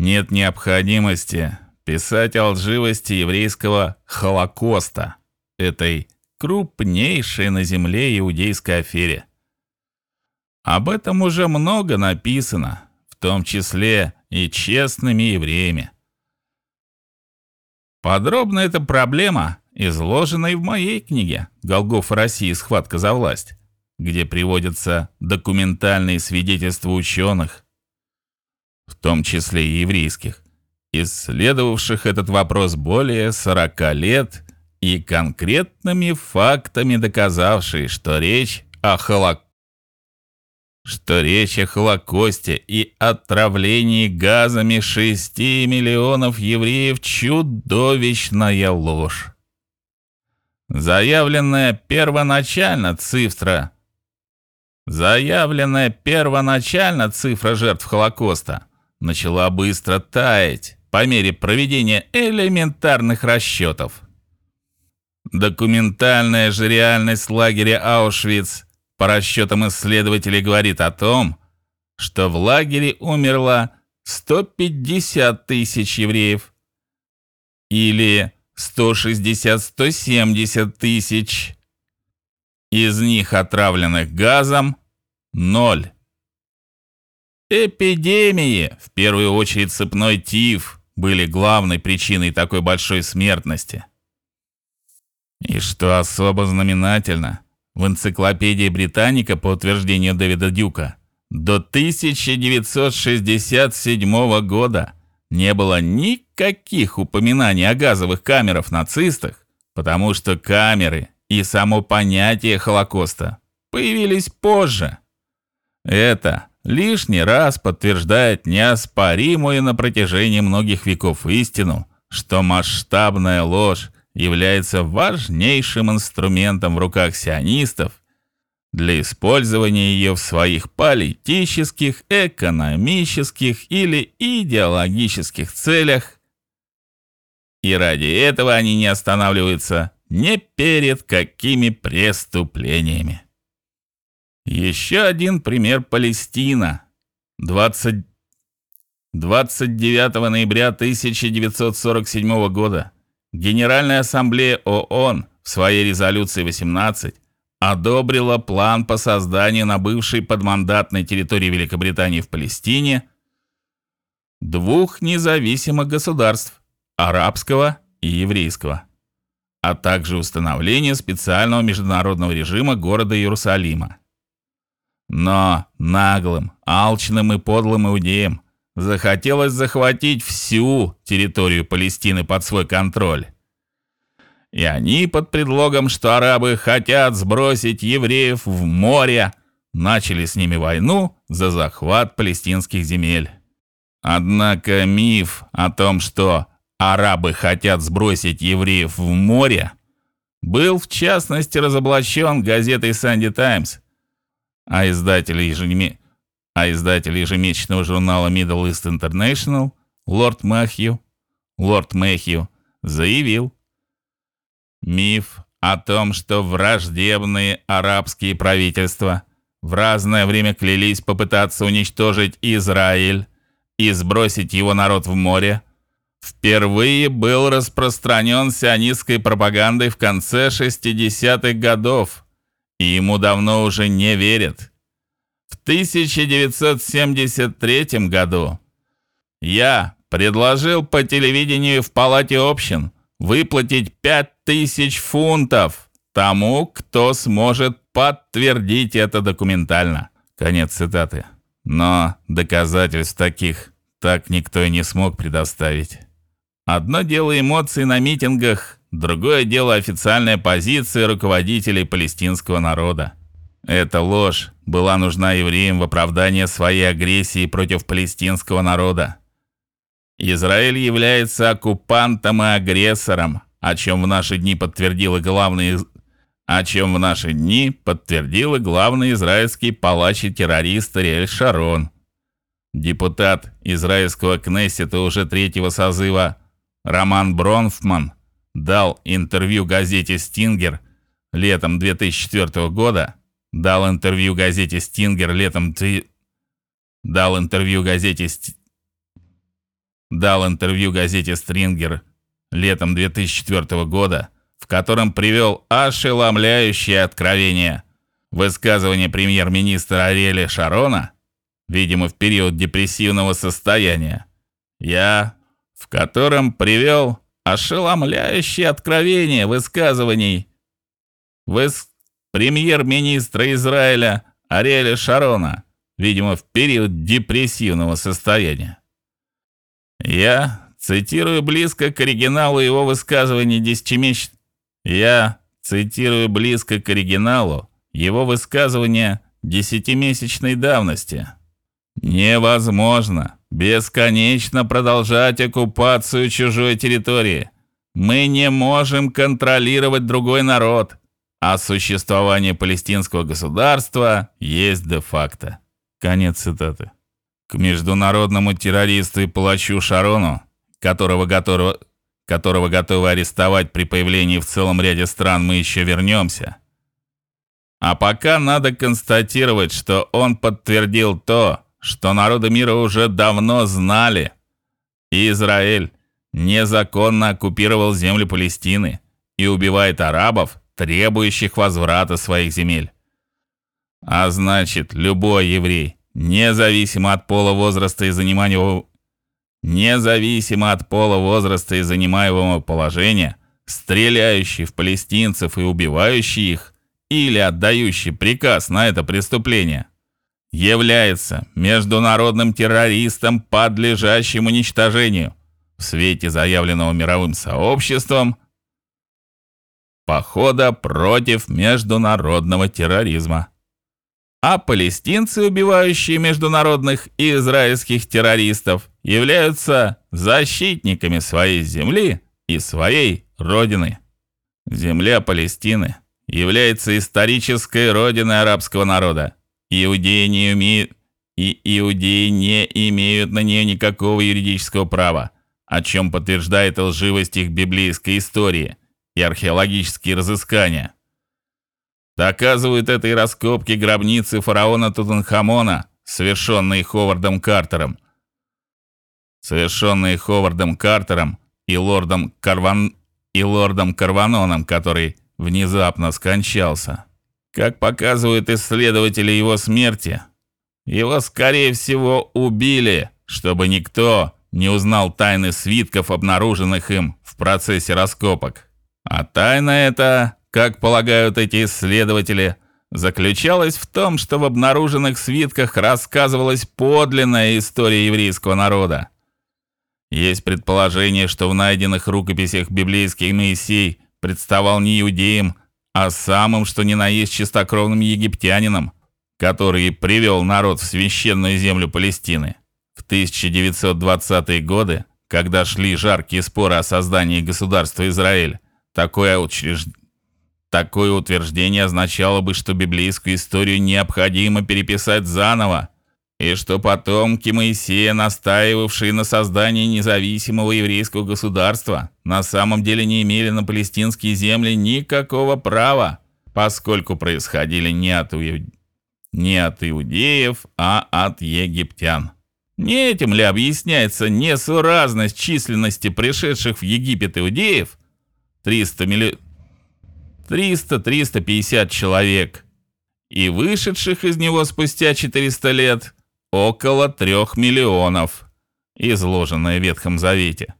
нет необходимости писать о лживости еврейского Холокоста, этой крупнейшей на земле иудейской афере. Об этом уже много написано, в том числе и честными евреями. Подробно эта проблема изложена и в моей книге Голгофа России. Схватка за власть, где приводятся документальные свидетельства ученых, в том числе и еврейских, исследовавших этот вопрос более 40 лет и конкретными фактами доказавшие, что речь о Холокосте что речь о Холокосте и отравлении газами 6 миллионов евреев чудовищная ложь. Заявленная первоначально цифра Заявленная первоначально цифра жертв Холокоста начала быстро таять по мере проведения элементарных расчетов. Документальная же реальность лагеря Аушвиц по расчетам исследователей говорит о том, что в лагере умерло 150 тысяч евреев или 160-170 тысяч. Из них отравленных газом ноль. Эпидемии, в первую очередь цепной тиф, были главной причиной такой большой смертности. И что особо знаменательно, в энциклопедии Британика по утверждению Дэвида Дюка до 1967 года не было никаких упоминаний о газовых камерах нацистах, потому что камеры и само понятие Холокоста появились позже. Это лишний раз подтверждает неоспоримую на протяжении многих веков истину, что масштабная ложь является важнейшим инструментом в руках сионистов для использования ее в своих политических, экономических или идеологических целях. И ради этого они не останавливаются ни перед какими преступлениями. Еще один пример Палестина. 20 29 ноября 1947 года Генеральная ассамблея ООН в своей резолюции 18 одобрила план по созданию на бывшей подмандатной территории Великобритании в Палестине двух независимых государств арабского и еврейского, а также установление специального международного режима города Иерусалима. Но наглым, алчным и подлым иудеям захотелось захватить всю территорию Палестины под свой контроль. И они под предлогом, что арабы хотят сбросить евреев в море, начали с ними войну за захват палестинских земель. Однако миф о том, что арабы хотят сбросить евреев в море, был в частности разоблачен газетой Sunday Times, а издатель ежемесячного а издатель ежемесячного журнала Middle East International Лорд Мэхью, Лорд Мэхью заявил: миф о том, что враждебные арабские правительства в разное время клялись попытаться уничтожить Израиль и сбросить его народ в море, впервые был распространен сионистской пропагандой в конце 60-х годов, и ему давно уже не верят. В 1973 году я предложил по телевидению в Палате общин выплатить 5000 фунтов тому, кто сможет подтвердить это документально. Конец цитаты. Но доказательств таких так никто и не смог предоставить. Одно дело эмоции на митингах, другое дело официальная позиция руководителей палестинского народа. Эта ложь была нужна евреям в оправдание своей агрессии против палестинского народа. Израиль является оккупантом и агрессором, о чем в наши дни подтвердил главный о чем в наши дни подтвердил и главный израильский палач и террорист Ариэль Шарон. Депутат израильского Кнессета уже третьего созыва Роман Бронфман дал интервью газете Стингер летом 2004 года дал интервью газете Стингер летом ты дал интервью газете Ст... дал интервью газете Стрингер летом 2004 года, в котором привел ошеломляющее откровение. Высказывание премьер-министра Ариэля Шарона, видимо, в период депрессивного состояния. Я в котором привел ошеломляющее откровение высказываний выс... премьер-министра Израиля Ариэля Шарона, видимо, в период депрессивного состояния. Я цитирую близко к оригиналу его высказываний десятимесяч... Я цитирую близко к оригиналу его высказывания десятимесячной давности. Невозможно бесконечно продолжать оккупацию чужой территории. Мы не можем контролировать другой народ, а существование палестинского государства есть де-факто. Конец цитаты. К международному террористу и палачу Шарону, которого готово которого готовы арестовать при появлении в целом ряде стран, мы еще вернемся. А пока надо констатировать, что он подтвердил то, что народы мира уже давно знали. Израиль незаконно оккупировал земли Палестины и убивает арабов, требующих возврата своих земель. А значит, любой еврей, независимо от пола, возраста и занимаемого независимо от пола, возраста и занимаемого положения, стреляющий в палестинцев и убивающий их или отдающий приказ на это преступление, является международным террористом, подлежащим уничтожению в свете заявленного мировым сообществом похода против международного терроризма. А палестинцы, убивающие международных и израильских террористов, являются защитниками своей земли и своей родины. Земля Палестины является исторической родиной арабского народа Иудеи не умеют и иудеи не имеют на нее никакого юридического права, о чем подтверждает лживость их библейской истории и археологические разыскания. Доказывают это и раскопки гробницы фараона Тутанхамона, совершенные Ховардом Картером. Совершенные Ховардом Картером и лордом Карван и лордом Карваноном, который внезапно скончался. Как показывают исследователи его смерти, его скорее всего убили, чтобы никто не узнал тайны свитков, обнаруженных им в процессе раскопок. А тайна эта, как полагают эти исследователи, заключалась в том, что в обнаруженных свитках рассказывалась подлинная история еврейского народа. Есть предположение, что в найденных рукописях библейский Моисей представал не иудеем, а самым что ни на есть чистокровным египтянином, который привел народ в священную землю Палестины. В 1920-е годы, когда шли жаркие споры о создании государства Израиль, такое учреж... такое утверждение означало бы, что библейскую историю необходимо переписать заново, и что потомки Моисея, настаивавшие на создании независимого еврейского государства, на самом деле не имели на палестинские земли никакого права, поскольку происходили не от, не от иудеев, а от египтян. Не этим ли объясняется несуразность численности пришедших в Египет иудеев 300 милли... 300-350 человек и вышедших из него спустя 400 лет около трех миллионов, изложенное в Ветхом Завете.